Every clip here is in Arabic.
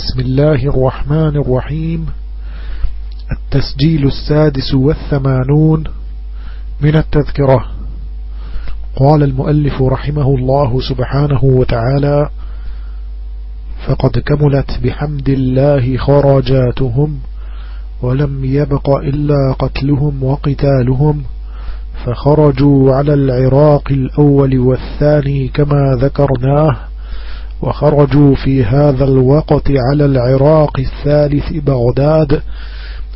بسم الله الرحمن الرحيم. التسجيل السادس والثمانون من التذكرة. قال المؤلف رحمه الله سبحانه وتعالى فقد كملت بحمد الله خرجاتهم ولم يبق إلا قتلهم وقتالهم فخرجوا على العراق الأول والثاني كما ذكرناه وخرجوا في هذا الوقت على العراق الثالث بغداد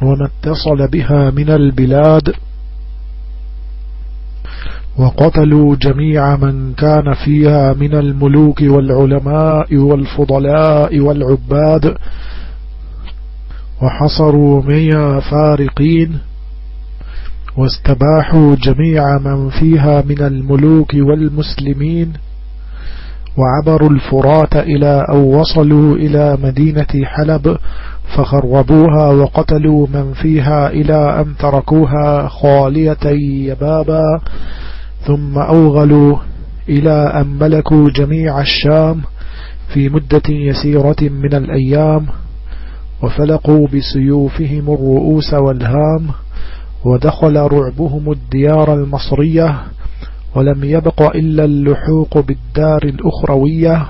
وما اتصل بها من البلاد. وقتلوا جميع من كان فيها من الملوك والعلماء والفضلاء والعباد. وحصروا ميا فارقين. واستباحوا جميع من فيها من الملوك والمسلمين. وعبروا الفرات إلى أو وصلوا إلى مدينة حلب فخربوها وقتلوا من فيها إلى أن تركوها خالية يبابا ثم أوغلوا إلى أن ملكوا جميع الشام في مدة يسيرة من الأيام وفلقوا بسيوفهم الرؤوس والهام ودخل رعبهم الديار المصرية ولم يبق إلا اللحوق بالدار الأخروية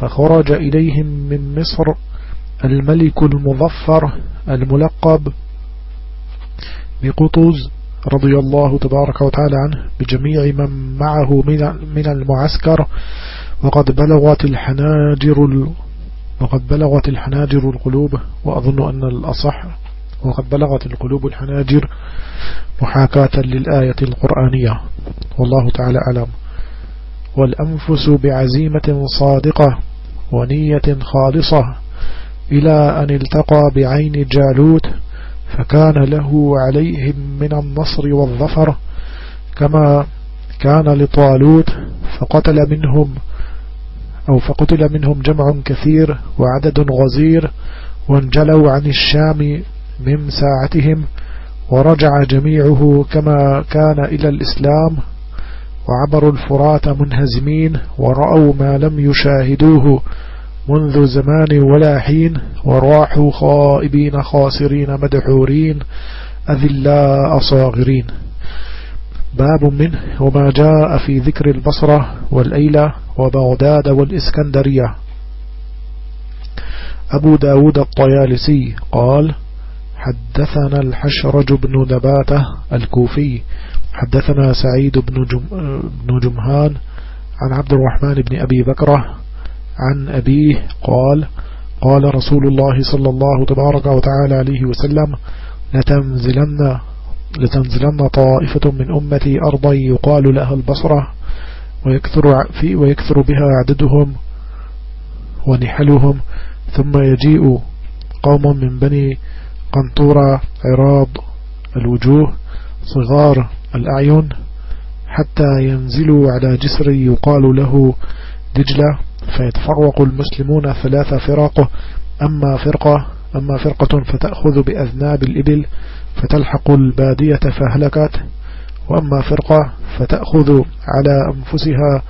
فخرج إليهم من مصر الملك المظفر الملقب بقطز رضي الله تبارك وتعالى عنه بجميع من معه من المعسكر. وقد بلغت الحناجر وقد بلغت الحناجر القلوب وأظن أن الأصح وقد بلغت القلوب الحناجر محاكاة للآية القرآنية. والله تعالى أعلم. والأنفس بعزيمة صادقة ونية خالصة إلى أن التقى بعين جالوت فكان له عليهم من النصر والظفر كما كان لطالوت فقتل منهم أو فقتل منهم جمع كثير وعدد غزير وانجلوا عن الشام من ساعتهم ورجع جميعه كما كان إلى الإسلام وعبروا الفرات منهزمين ورأوا ما لم يشاهدوه منذ زمان ولا حين وراحوا خائبين خاسرين مدحورين أذلاء صاغرين. باب منه وما جاء في ذكر البصرة والأيلة وبغداد والإسكندرية. أبو داود الطيالسي قال حدثنا الحشرج بن نباتة الكوفي حدثنا سعيد بن, جم بن جمهان عن عبد الرحمن بن أبي بكرة عن أبيه قال قال رسول الله صلى الله تبارك وتعالى عليه وسلم لتنزلن, لتنزلن طائفة من أمتي أرضا يقال لها البصرة ويكثر, في ويكثر بها عددهم ونحلهم ثم يجيء قوم من بني قنطورة عراض الوجوه صغار الأعين حتى ينزلوا على جسر يقال له دجلة فيتفرق المسلمون ثلاث فرق أما فرقة أما فرقة فتأخذ بأذناب الإبل فتلحق البادية فهلكت وأما فرقة فتأخذ على أنفسها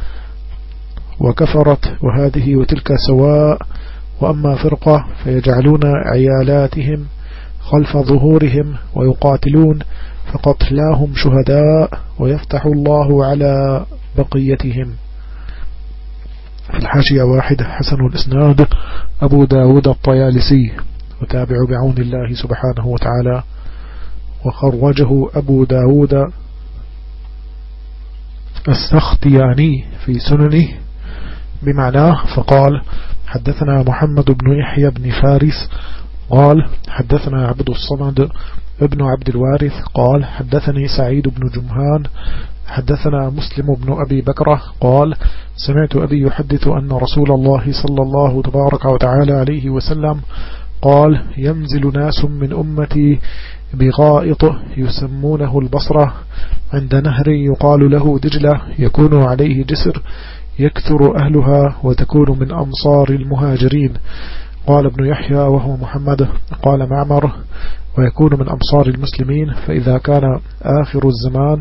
وكفرت وهذه وتلك سواء وأما فرقة فيجعلون عيالاتهم خلف ظهورهم ويقاتلون فقتلاهم شهداء ويفتح الله على بقيتهم. في الحاشية واحد حسن الإسناد أبو داود الطيالسي وتابع بعون الله سبحانه وتعالى وخرجه أبو داود السختياني في سننه بمعناه فقال حدثنا محمد بن يحيى بن فارس قال حدثنا عبد الصمد ابن عبد الوارث قال حدثني سعيد بن جمهان حدثنا مسلم بن أبي بكرة قال سمعت أبي يحدث أن رسول الله صلى الله تبارك وتعالى عليه وسلم قال ينزل ناس من أمتي بغائط يسمونه البصرة عند نهر يقال له دجلة يكون عليه جسر يكثر أهلها وتكون من أمصار المهاجرين قال ابن يحيى وهو محمد قال معمر ويكون من أمصار المسلمين فإذا كان آخر الزمان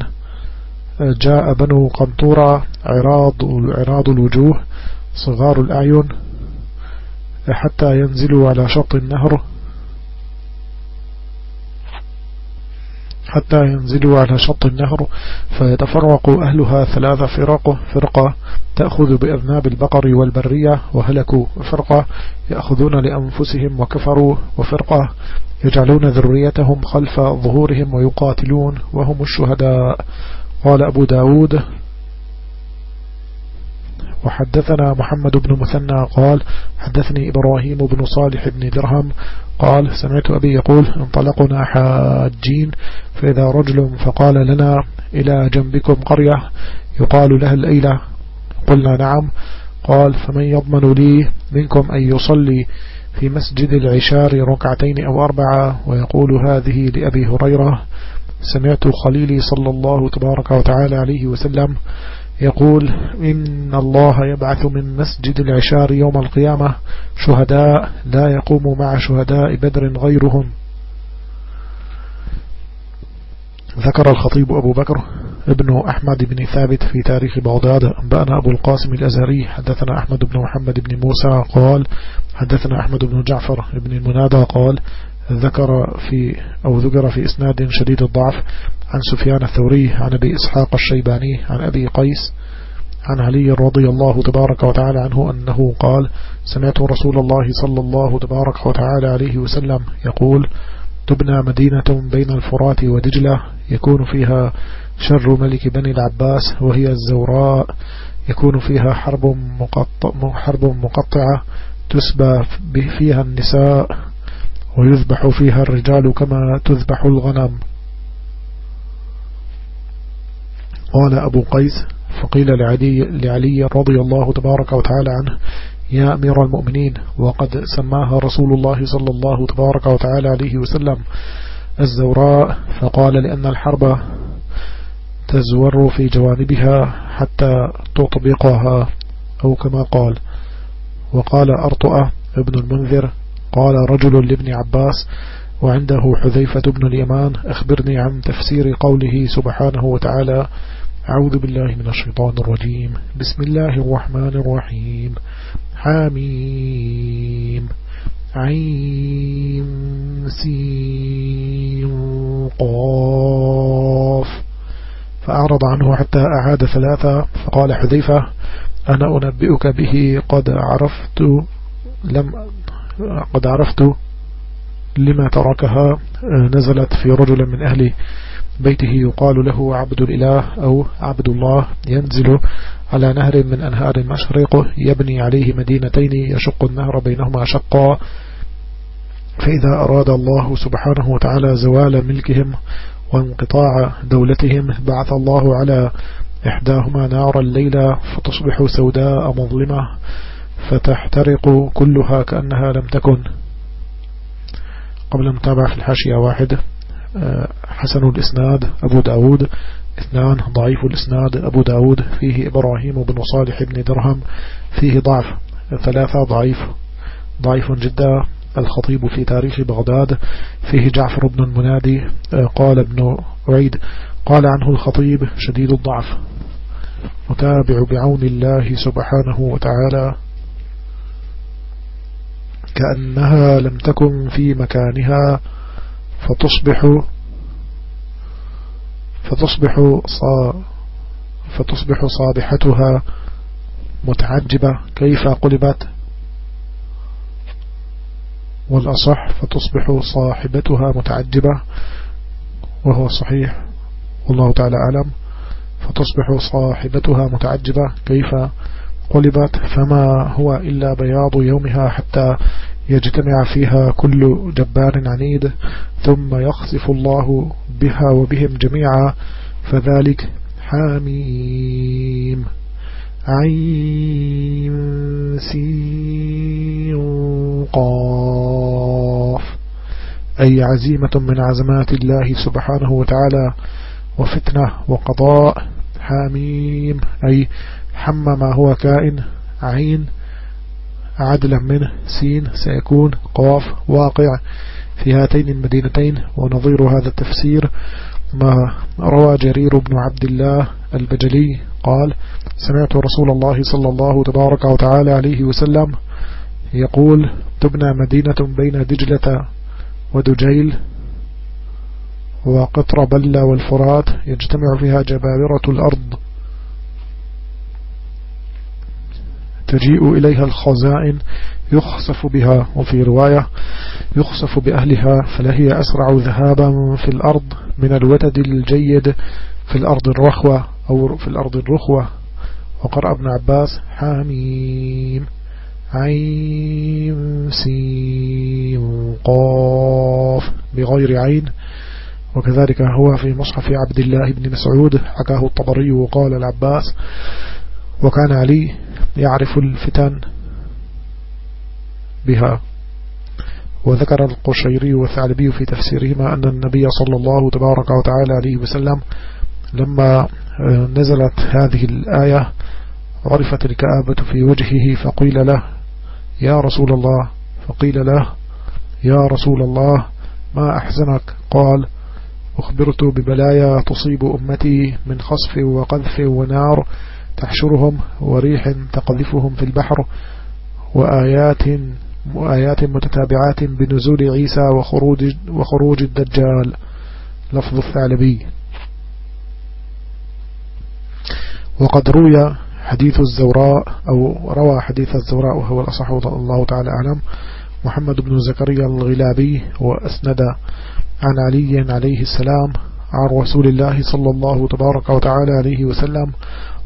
جاء بنو قنطورة عراض, عراض الوجوه صغار الأعين حتى ينزلوا على شط النهر حتى ينزلوا على شط النهر فيتفرق أهلها ثلاث فرق فرقة تأخذ بأذناب البقر والبرية وهلكوا فرقة يأخذون لأنفسهم وكفروا وفرقة يجعلون ذريتهم خلف ظهورهم ويقاتلون وهم الشهداء. قال أبو داود وحدثنا محمد بن مثنى قال حدثني إبراهيم بن صالح بن درهم قال سمعت أبي يقول انطلقنا حاجين فإذا رجل فقال لنا إلى جنبكم قرية يقال لها الأيلة قلنا نعم قال فمن يضمن لي منكم أن يصلي في مسجد العشار ركعتين أو أربعة ويقول هذه لأبي هريرة سمعت خليلي صلى الله تبارك وتعالى عليه وسلم يقول إن الله يبعث من مسجد العشار يوم القيامة شهداء لا يقوم مع شهداء بدر غيرهم. ذكر الخطيب أبو بكر ابن أحمد بن ثابت في تاريخ بغداد أنبأنا أبو القاسم الأزهري حدثنا أحمد بن محمد بن موسى قال حدثنا أحمد بن جعفر بن المنادى قال ذكر في أو ذكر في إسناد شديد الضعف عن سفيان الثوري عن أبي إسحاق الشيباني عن أبي قيس عن علي رضي الله تبارك وتعالى عنه أنه قال سمعت رسول الله صلى الله تبارك وتعالى عليه وسلم يقول تبنى مدينة بين الفرات ودجلة يكون فيها شر ملك بني العباس وهي الزوراء يكون فيها حرب, مقطع حرب مقطعة تسبى فيها النساء ويذبح فيها الرجال كما تذبح الغنم. قال أبو قيس فقيل لعلي, لعلي رضي الله تبارك وتعالى عنه يا أمير المؤمنين وقد سماها رسول الله صلى الله تبارك وتعالى عليه وسلم الزوراء فقال لأن الحرب تزور في جوانبها حتى تطبقها أو كما قال. وقال أرطأ ابن المنذر قال رجل لابن عباس وعنده حذيفة بن اليمان أخبرني عن تفسير قوله سبحانه وتعالى أعوذ بالله من الشيطان الرجيم. بسم الله الرحمن الرحيم. حاميم عين. سين. قاف. فأعرض عنه حتى أعاد ثلاثة. فقال حذيفة أنا أنبئك به. قد عرفت لم قد عرفت لما تركها. نزلت في رجل من أهل بيته يقال له عبد الإله أو عبد الله ينزل على نهر من أنهار المشرق يبني عليه مدينتين يشق النهر بينهما شقا. فإذا أراد الله سبحانه وتعالى زوال ملكهم وانقطاع دولتهم بعث الله على إحداهما نار الليلة فتصبح سوداء مظلمة فتحترق كلها كأنها لم تكن. قبل متابعة الحاشية واحد. حسن الإسناد أبو داود اثنان ضعيف الإسناد أبو داود فيه إبراهيم بن صالح بن درهم فيه ضعف ثلاثة ضعيف ضعيف جدا الخطيب في تاريخ بغداد فيه جعفر بن المنادي قال ابن عيد قال عنه الخطيب شديد الضعف متابع بعون الله سبحانه وتعالى كأنها لم تكن في مكانها فتصبح فتصبح صا فتصبح صابحتها متعجبة. كيف قلبت؟ والأصح فتصبح صاحبتها متعجبة وهو صحيح. والله تعالى أعلم. فتصبح صاحبتها متعجبة. كيف قلبت؟ فما هو إلا بياض يومها حتى يجتمع فيها كل جبار عنيد ثم يخسف الله بها وبهم جميعا فذلك حاميم. عين قاف. أي عزيمة من عزمات الله سبحانه وتعالى وفتنة وقضاء حاميم. أي حم ما هو كائن عين. عدلا منه سين سيكون قاف واقع في هاتين المدينتين ونظير هذا التفسير ما روى جرير بن عبد الله البجلي قال سمعت رسول الله صلى الله تبارك وتعالى عليه وسلم يقول تبنى مدينة بين دجلة ودجيل وقطر بلة والفرات يجتمع فيها جبابرة الأرض. تجيء إليها الخزائن يخسف بها وفي رواية يخسف بأهلها فلهي أسرع ذهابا في الأرض من الوتد الجيد في الأرض الرخوة أو في الأرض الرخوة. وقرأ ابن عباس حاميم عين سين قاف بغير عين. وكذلك هو في مصحف عبد الله بن مسعود حكاه الطبري وقال العباس وكان علي يعرف الفتن بها. وذكر القشيري والثعلبي في تفسيرهما أن النبي صلى الله تبارك وتعالى عليه وسلم لما نزلت هذه الآية عرفت الكآبة في وجهه فقيل له يا رسول الله. فقيل له يا رسول الله ما أحزنك؟ قال أخبرت ببلايا تصيب أمتي من خصف وقذف ونار تحشرهم وريح تقذفهم في البحر وآيات وآيات متتابعات بنزول عيسى وخروج, وخروج الدجال. لفظ الثعلبي. وقد روي حديث الزوراء أو روى حديث الزوراء وهو الأصح الله تعالى أعلم. محمد بن زكريا الغلابي وأسند عن علي عليه السلام عن رسول الله صلى الله تبارك وتعالى عليه وسلم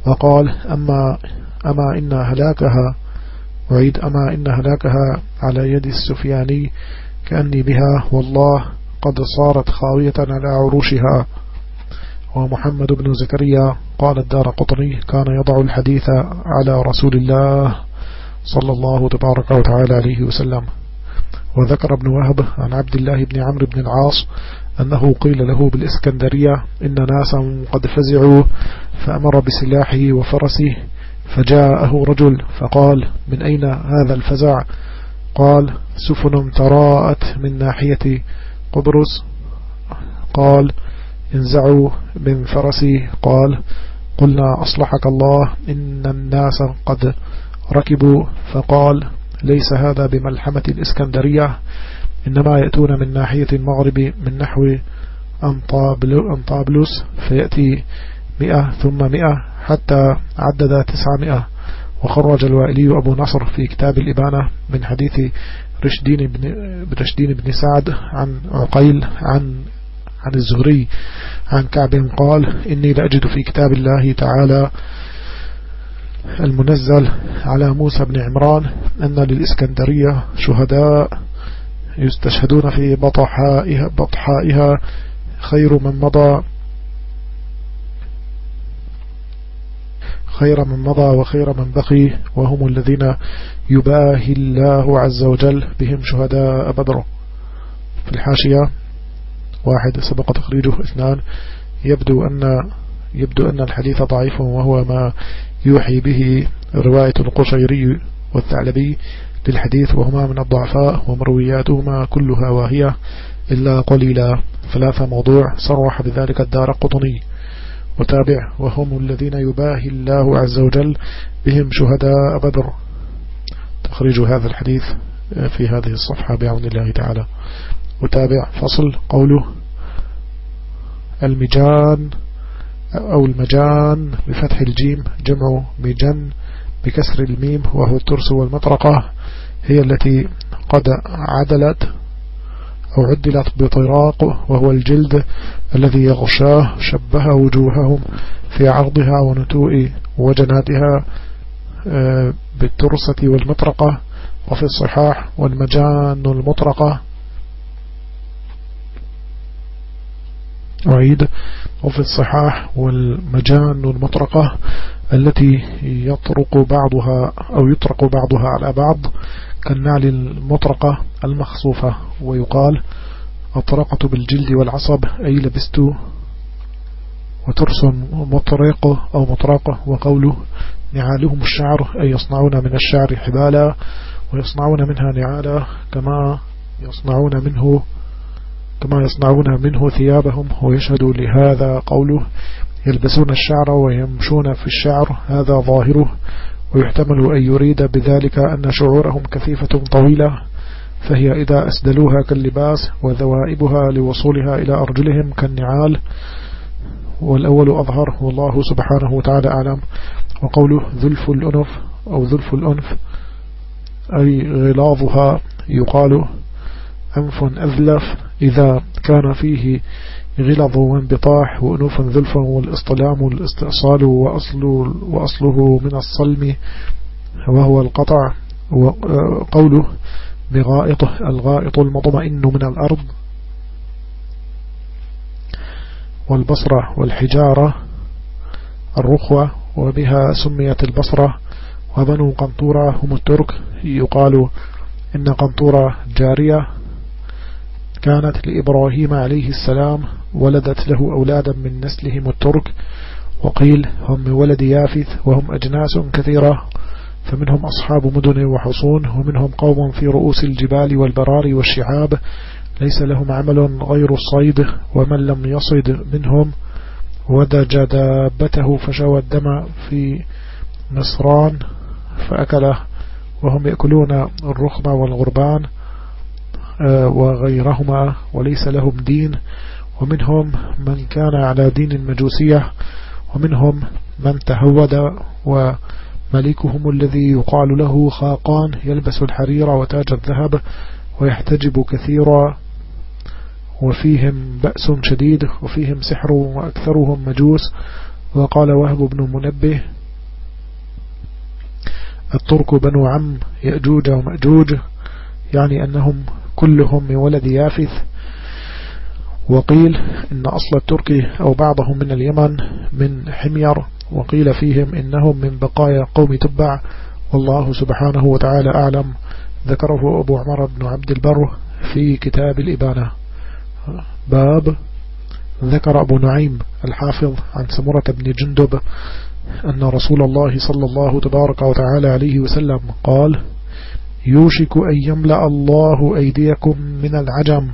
وقال أما, أما إن هلاكها وعيد أما إن هلاكها على يد السفياني كأني بها والله قد صارت خاوية على عروشها. ومحمد بن زكريا قال الدار قطني كان يضع الحديث على رسول الله صلى الله تبارك وتعالى عليه وسلم. وذكر ابن وهب عن عبد الله بن عمرو بن العاص أنه قيل له بالإسكندرية إن ناسا قد فزعوا فأمر بسلاحه وفرسه فجاءه رجل فقال من أين هذا الفزع؟ قال سفن تراءت من ناحية قبرص. قال انزعوا من فرسي قال قلنا أصلحك الله إن الناس قد ركبوا. فقال ليس هذا بملحمة الإسكندرية إنما يأتون من ناحية المغرب من نحو أنطابلس فيأتي مئة ثم مئة حتى عدد تسعمائة وخرج الوائلي أبو نصر في كتاب الإبانة من حديث رشدين بن, رشدين بن سعد عن عقيل عن عن الزهري عن كعب قال إني لأجد في كتاب الله تعالى المنزل على موسى بن عمران أن للإسكندرية شهداء يستشهدون في بطحائها, بطحائها خير من مضى خير من مضى وخير من بقي وهم الذين يباهي الله عز وجل بهم شهداء بدر. في الحاشية واحد سبق تخريجه اثنان. يبدو أن يبدو أن الحديث ضعيف وهو ما يوحي به رواية القشيري والثعلبي للحديث وهما من الضعفاء ومروياتهما كلها واهية إلا قليلا. ثلاثة موضوع صرح بذلك الدار قطني. وتابع. وهم الذين يباهي الله عز وجل بهم شهداء بدر. تخريج هذا الحديث في هذه الصفحة بعون الله تعالى. وتابع. فصل. قوله المجان أو المجان بفتح الجيم جمع مجن بكسر الميم وهو الترس والمطرقة هي التي قد عدلت أو عدلت بطراق وهو الجلد الذي يغشاه شبه وجوههم في عرضها ونتوء وجناتها آه، بالترسة والمطرقة وفي الصحاح والمجان المطرقة. أعيد وفي الصحاح والمجان المطرقة التي يطرق بعضها أو يطرق بعضها على بعض كالنعل المطرقة المخصوفة ويقال أطرقت بالجلد والعصب أي لبست وترس مطرق أو مطرقة وقوله نعالهم الشعر أي يصنعون من الشعر حبالا ويصنعون منها نعالا كما يصنعون منه كما يصنعون منه ثيابهم ويشهد لهذا قوله يلبسون الشعر ويمشون في الشعر هذا ظاهره. ويحتمل أن يريد بذلك أن شعورهم كثيفة طويلة فهي إذا أسدلوها كاللباس وذوائبها لوصولها إلى أرجلهم كالنعال. والأول أظهر والله سبحانه وتعالى أعلم. وقوله ذلف الأنف أو ذلف الأنف أي غلاظها يقال أنف أذلف. إذا كان فيه غلظ وانبطاح وأنوف ذلف والاصطلام والاستئصال وأصل وأصله من الصلم وهو القطع وقوله بغائطه الغائط المطمئن من الأرض والبصرة والحجارة الرخوة وبها سميت البصرة وبنو قنطورة هم الترك يقال إن قنطورة جارية كانت لإبراهيم عليه السلام ولدت له أولادا من نسلهم الترك وقيل هم من ولد يافث وهم أجناس كثيرة فمنهم أصحاب مدن وحصون ومنهم قوم في رؤوس الجبال والبرار والشعاب ليس لهم عمل غير الصيد ومن لم يصد منهم ودج دابته فشوى الدم في نصران فأكله وهم يأكلون الرخم والغربان وغيرهما وليس لهم دين. ومنهم من كان على دين المجوسية ومنهم من تهود وملكهم الذي يقال له خاقان يلبس الحرير وتاج الذهب ويحتجب كثيرا. وفيهم بأس شديد وفيهم سحر وأكثرهم مجوس. وقال وهب بن منبه الترك بنو عم يأجوج ومأجوج يعني أنهم كلهم من ولد يافث. وقيل إن أصل الترك أو بعضهم من اليمن من حمير وقيل فيهم إنهم من بقايا قوم تبع. والله سبحانه وتعالى أعلم. ذكره أبو عمر بن عبد البر في كتاب الإبانة. باب ذكر أبو نعيم الحافظ عن سمرة بن جندب أن رسول الله صلى الله تبارك وتعالى عليه وسلم قال يوشك أن يملأ الله أيديكم من العجم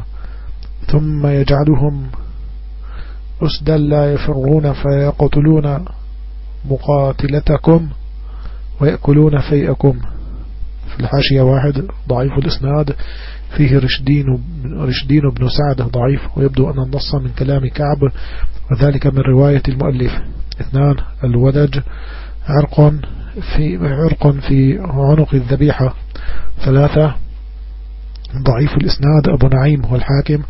ثم يجعلهم أسدا لا يفرون فيقتلون مقاتلتكم ويأكلون فيئكم. في الحاشية واحد ضعيف الإسناد. فيه رشدين, رشدين بن سعد ضعيف. ويبدو أن النص من كلام كعب وذلك من رواية المؤلف. اثنان الودج عرق في عرق في عنق الذبيحة. ثلاثة. ضعيف الإسناد أبو نعيم والحاكم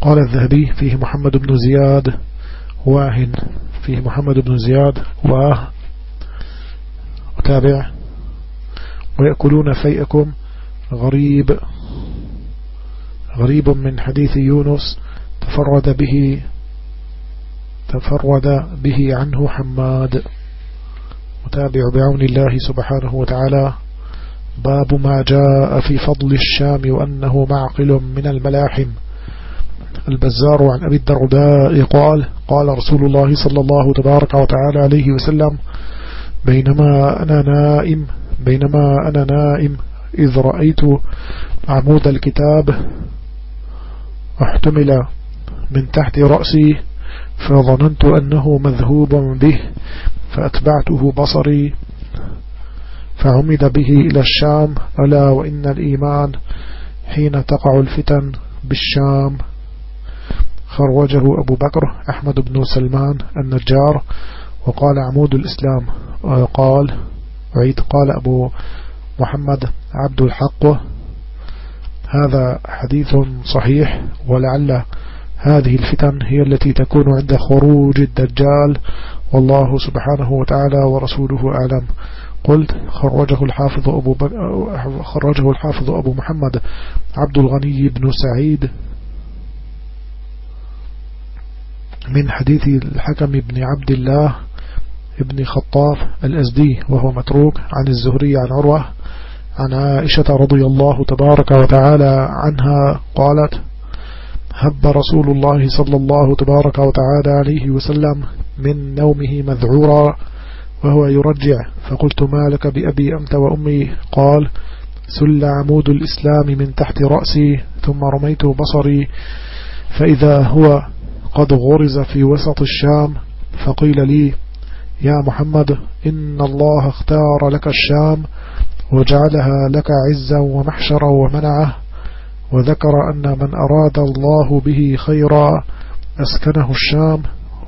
قال الذهبي فيه محمد بن زياد واهن. فيه محمد بن زياد واه. وتابع ويأكلون فيئكم. غريب. غريب من حديث يونس. تفرد به. تفرد به عنه حماد. متابع بعون الله سبحانه وتعالى. باب ما جاء في فضل الشام وأنه معقل من الملاحم. البزار عن أبي الدرداء قال قال رسول الله صلى الله تبارك وتعالى عليه وسلم بينما أنا نائم بينما أنا نائم إذ رأيت عمود الكتاب احتمل من تحت رأسي فظننت أنه مذهوب به فأتبعته بصري. فعمد به إلى الشام ألا وإن الإيمان حين تقع الفتن بالشام. خرجه أبو بكر أحمد بن سلمان النجار وقال عمود الإسلام وقال وعيد قال أبو محمد عبد الحق. هذا حديث صحيح ولعل هذه الفتن هي التي تكون عند خروج الدجال. والله سبحانه وتعالى ورسوله أعلم. قلت خرجه الحافظ أبو, خرجه الحافظ أبو محمد عبد الغني بن سعيد من حديث الحكم بن عبد الله ابن خطاف الأزدي وهو متروك عن الزهري عن عروة عن عائشة رضي الله تبارك وتعالى عنها قالت هب رسول الله صلى الله تبارك وتعالى عليه وسلم من نومه مذعورا وهو يرجع. فقلت ما لك بأبي أمت وأمي؟ قال سل عمود الإسلام من تحت رأسي ثم رميت بصري. فإذا هو قد غرز في وسط الشام فقيل لي يا محمد إن الله اختار لك الشام وجعلها لك عزا ومحشرا ومنعه وذكر أن من أراد الله به خيرا أسكنه الشام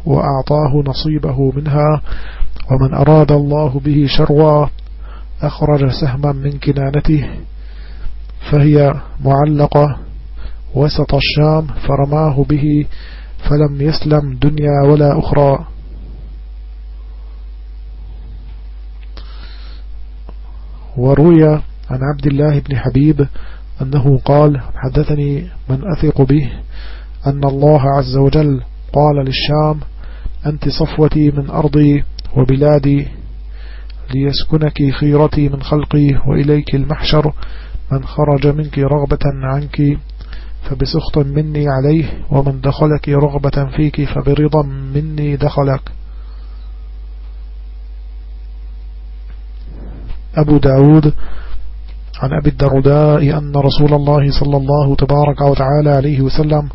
وأعطاه نصيبه منها. ومن أراد الله به شروا أخرج سهما من كنانته فهي معلقة وسط الشام فرماه به فلم يسلم دنيا ولا أخرى. وروي عن عبد الله بن حبيب أنه قال حدثني من أثق به أن الله عز وجل قال للشام أنت صفوتي من أرضي وبلادي ليسكنك خيرتي من خلقي وإليك المحشر. من خرج منك رغبة عنك فبسخط مني عليه ومن دخلك رغبة فيك فبرضا مني دخلك. أبو داود عن أبي الدرداء أن رسول الله صلى الله تبارك وتعالى عليه وسلم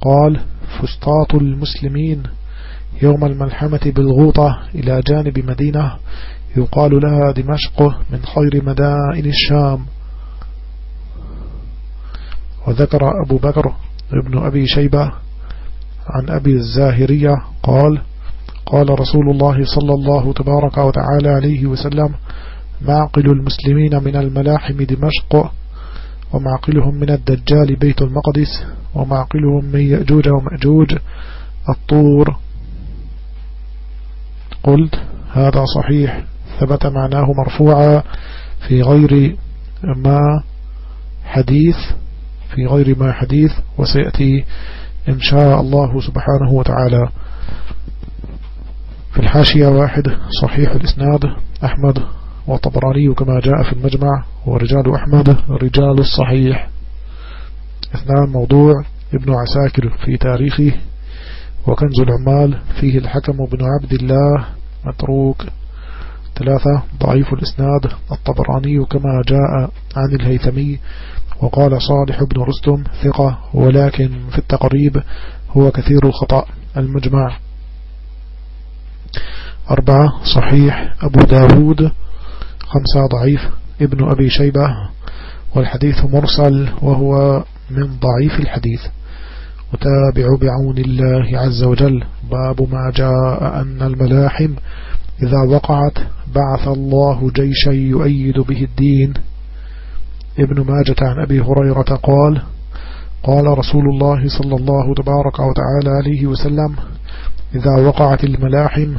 قال فسطاط المسلمين يوم الملحمة بالغوطة إلى جانب مدينة يقال لها دمشق من خير مدائن الشام. وذكر أبو بكر ابن أبي شيبة عن أبي الزاهرية قال قال رسول الله صلى الله تبارك وتعالى عليه وسلم معقل المسلمين من الملاحم دمشق ومعقلهم من الدجال بيت المقدس ومعقلهم من يأجوج ومأجوج الطور قلت هذا صحيح ثبت معناه مرفوعا في غير ما حديث في غير ما حديث وسيأتي إن شاء الله سبحانه وتعالى. في الحاشية واحد صحيح الإسناد أحمد وطبراني كما جاء في المجمع ورجال أحمد رجال الصحيح. إثنان موضوع ابن عساكر في تاريخه. وكنز العمال فيه الحكم بن عبد الله متروك. ثلاثة ضعيف الإسناد. الطبراني كما جاء عن الهيثمي وقال صالح بن رستم ثقة ولكن في التقريب هو كثير الخطأ. المجمع. أربعة صحيح. أبو داود. خمسة ضعيف. ابن أبي شيبة. والحديث مرسل وهو من ضعيف الحديث. وتابع بعون الله عز وجل. باب ما جاء أن الملاحم إذا وقعت بعث الله جيشا يؤيد به الدين. ابن ماجة عن أبي هريرة قال قال رسول الله صلى الله تبارك وتعالى عليه وسلم إذا وقعت الملاحم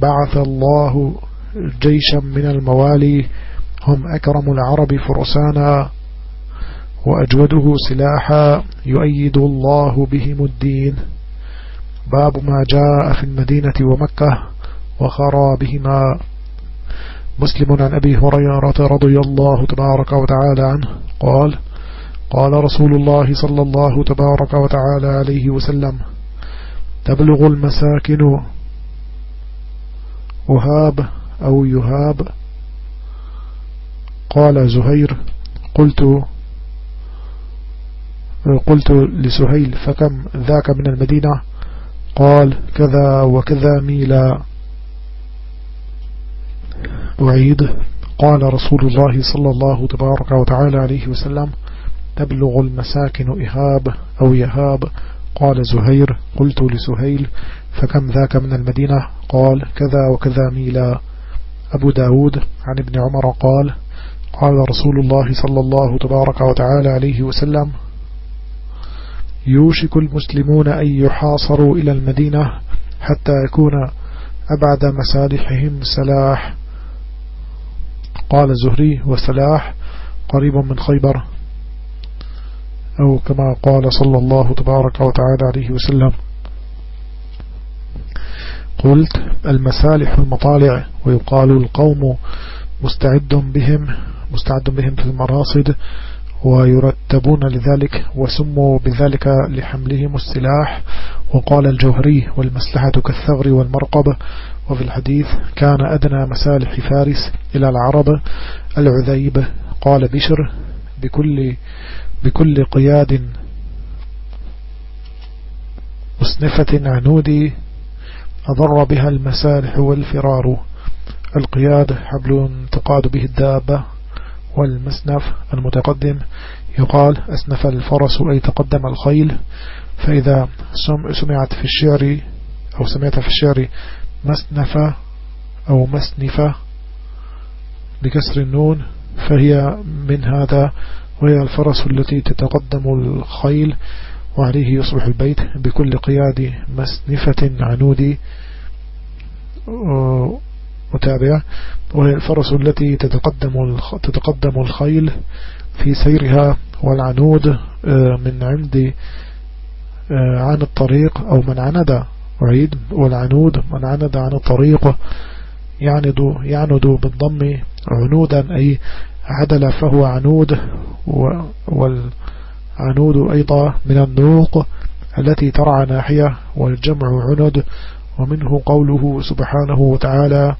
بعث الله جيشا من الموالي هم أكرم العرب فرسانا. وأجوده سلاحا يؤيد الله بهم الدين. باب ما جاء في المدينة ومكة وخرابهما. مسلم عن أبي هريرة رضي الله تبارك وتعالى عنه قال قال رسول الله صلى الله تبارك وتعالى عليه وسلم تبلغ المساكن وهاب أو يهاب؟ قال زهير قلت قلت لسهيل فكم ذاك من المدينة قال كذا وكذا ميلا. أعيد قال رسول الله صلى الله تبارك وتعالى عليه وسلم تبلغ المساكن إهاب أو يهاب. قال زهير قلت لسهيل فكم ذاك من المدينة قال كذا وكذا ميلا. أبو داود عن ابن عمر قال قال رسول الله صلى الله تبارك وتعالى عليه وسلم يوشك المسلمون أن يحاصروا إلى المدينة حتى يكون أبعد مسالحهم سلاح. قال الزهري وسلاح قريب من خيبر أو كما قال صلى الله تبارك وتعالى عليه وسلم. قلت المسالح المطالع ويقال القوم مستعد بهم مستعد بهم في المراصد ويرتبون لذلك وسموا بذلك لحملهم السلاح. وقال الجوهري والمسلحة كالثغر والمرقب وفي الحديث كان أدنى مسالح فارس إلى العرب. العذيب قال بشر بكل, بكل قياد مصنفة عنودي أضر بها المسالح والفرار. القياد حبل تقاد به الدابة. والمسنف المتقدم يقال أسنف الفرس أي تقدم الخيل فإذا سمعت في الشعر أو سمعت في الشعر مسنفة أو مسنفة بكسر النون فهي من هذا وهي الفرس التي تتقدم الخيل وعليه يصبح البيت بكل قياد مسنفة عنود متابعة وهي الفرس التي تتقدم تتقدم الخيل في سيرها والعنود آه، من عند آه، عن الطريق أو من عند أعيد والعنود من عند عن الطريق يعند يعند بالضم عنودا أي عدل فهو عنود والعنود أيضا من النوق التي ترعى ناحية والجمع عند ومنه قوله سبحانه وتعالى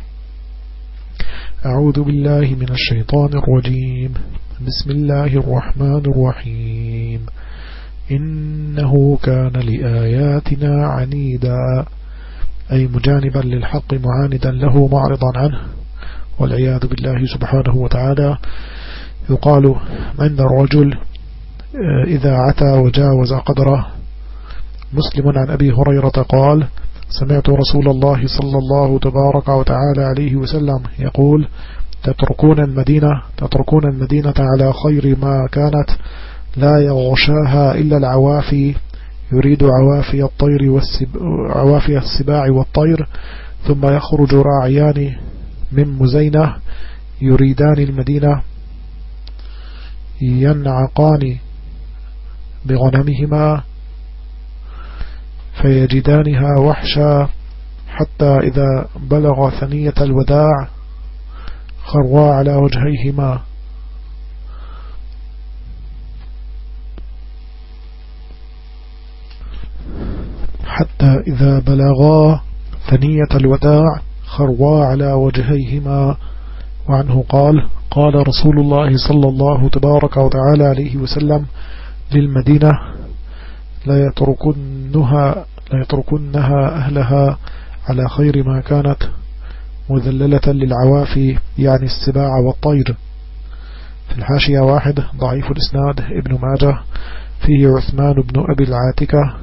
أعوذ بالله من الشيطان الرجيم. بسم الله الرحمن الرحيم. إنه كان لآياتنا عنيدا. أي مجانبا للحق معاندا له معرضا عنه. والعياذ بالله سبحانه وتعالى. يقال عند الرجل؟ إذا عتى وجاوز قدره. مسلم عن أبي هريرة قال سمعت رسول الله صلى الله تبارك وتعالى عليه وسلم يقول تتركون المدينة تتركون المدينة على خير ما كانت لا يغشاها إلا العوافي يريد عوافي الطير والسب... عوافي السباع والطير ثم يخرج راعيان من مزينة يريدان المدينة ينعقان بغنمهما فيجدانها وحشا حتى إذا بلغ ثنية الوداع خروا على وجهيهما. حتى إذا بلغا ثنية الوداع خروا على وجهيهما. وعنه قال قال رسول الله صلى الله تبارك وتعالى عليه وسلم للمدينة لا يتركنها, لا يتركنها أهلها على خير ما كانت مذللة للعوافي يعني السباع والطير. في الحاشية واحد ضعيف الإسناد ابن ماجه فيه عثمان بن أبي العاتكة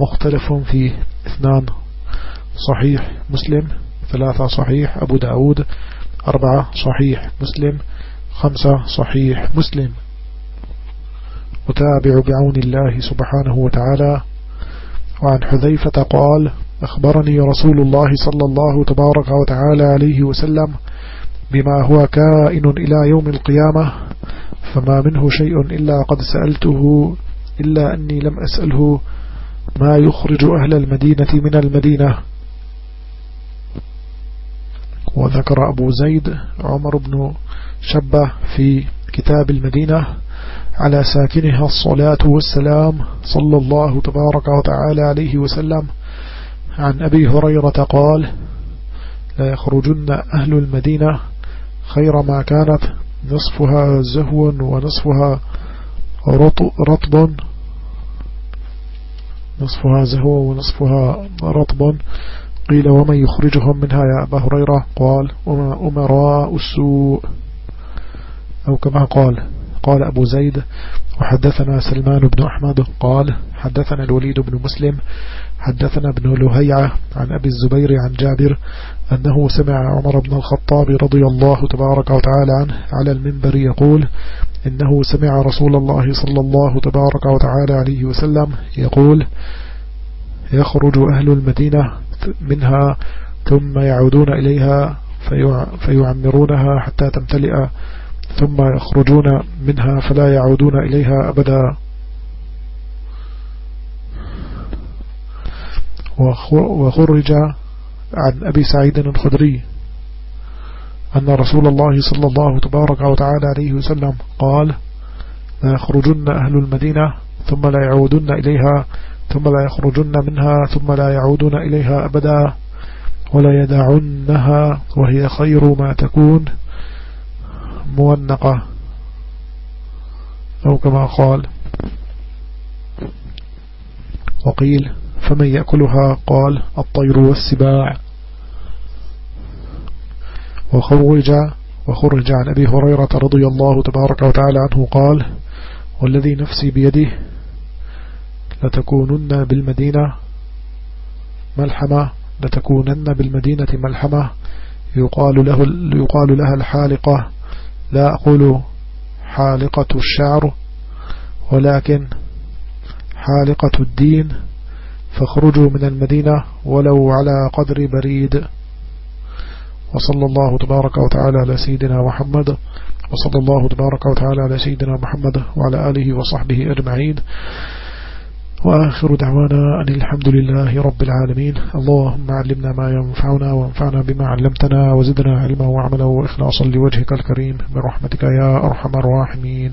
مختلف فيه إثنان. صحيح مسلم ثلاثة صحيح أبو داود أربعة صحيح مسلم خمسة صحيح مسلم. وتابع بعون الله سبحانه وتعالى. وعن حذيفة قال أخبرني رسول الله صلى الله تبارك وتعالى عليه وسلم بما هو كائن إلى يوم القيامة فما منه شيء إلا قد سألته إلا أني لم أسأله ما يخرج أهل المدينة من المدينة. وذكر أبو زيد عمر بن شبة في كتاب المدينة على ساكنها الصلاة والسلام صلى الله تبارك وتعالى عليه وسلم. عن أبي هريرة قال لا يخرجن أهل المدينة خير ما كانت نصفها زهو ونصفها رطب. نصفها زهو ونصفها رطب. قيل ومن يخرجهم منها يا أبا هريرة؟ قال أمراء السوء. أو كما قال قال أبو زيد وحدثنا سلمان بن أحمد قال حدثنا الوليد بن مسلم حدثنا ابن لهيعة عن أبي الزبير عن جابر أنه سمع عمر بن الخطاب رضي الله تبارك وتعالى عنه على المنبر يقول إنه سمع رسول الله صلى الله تبارك وتعالى عليه وسلم يقول يخرج أهل المدينة منها ثم يعودون إليها فيعمرونها حتى تمتلئ ثم يخرجون منها فلا يعودون إليها أبدا. وخرج عن أبي سعيد الخدري أن رسول الله صلى الله تبارك وتعالى عليه وسلم قال لا يخرجن أهل المدينة ثم لا يعودون إليها ثم لا يخرجن منها ثم لا يعودون إليها أبدا ولا يدعنها وهي خير ما تكون. مونقة. أو كما قال. وقيل فمن يأكلها؟ قال الطير والسباع. وخرج وخرج عن أبي هريرة رضي الله تبارك وتعالى عنه قال والذي نفسي بيده لتكونن بالمدينة ملحمة لتكونن بالمدينة ملحمة يقال, له يقال لها الحالقة. لا أقول حالقة الشعر ولكن حالقة الدين فاخرجوا من المدينة ولو على قدر بريد. وصلى الله تبارك وتعالى على سيدنا محمد وصلى الله تبارك وتعالى على سيدنا محمد وعلى آله وصحبه أجمعين. وآخر دعوانا أن الحمد لله رب العالمين. اللهم علمنا ما ينفعنا وانفعنا بما علمتنا وزدنا علما وعملا وإخلاصا لوجهك الكريم. برحمتك يا أرحم الراحمين.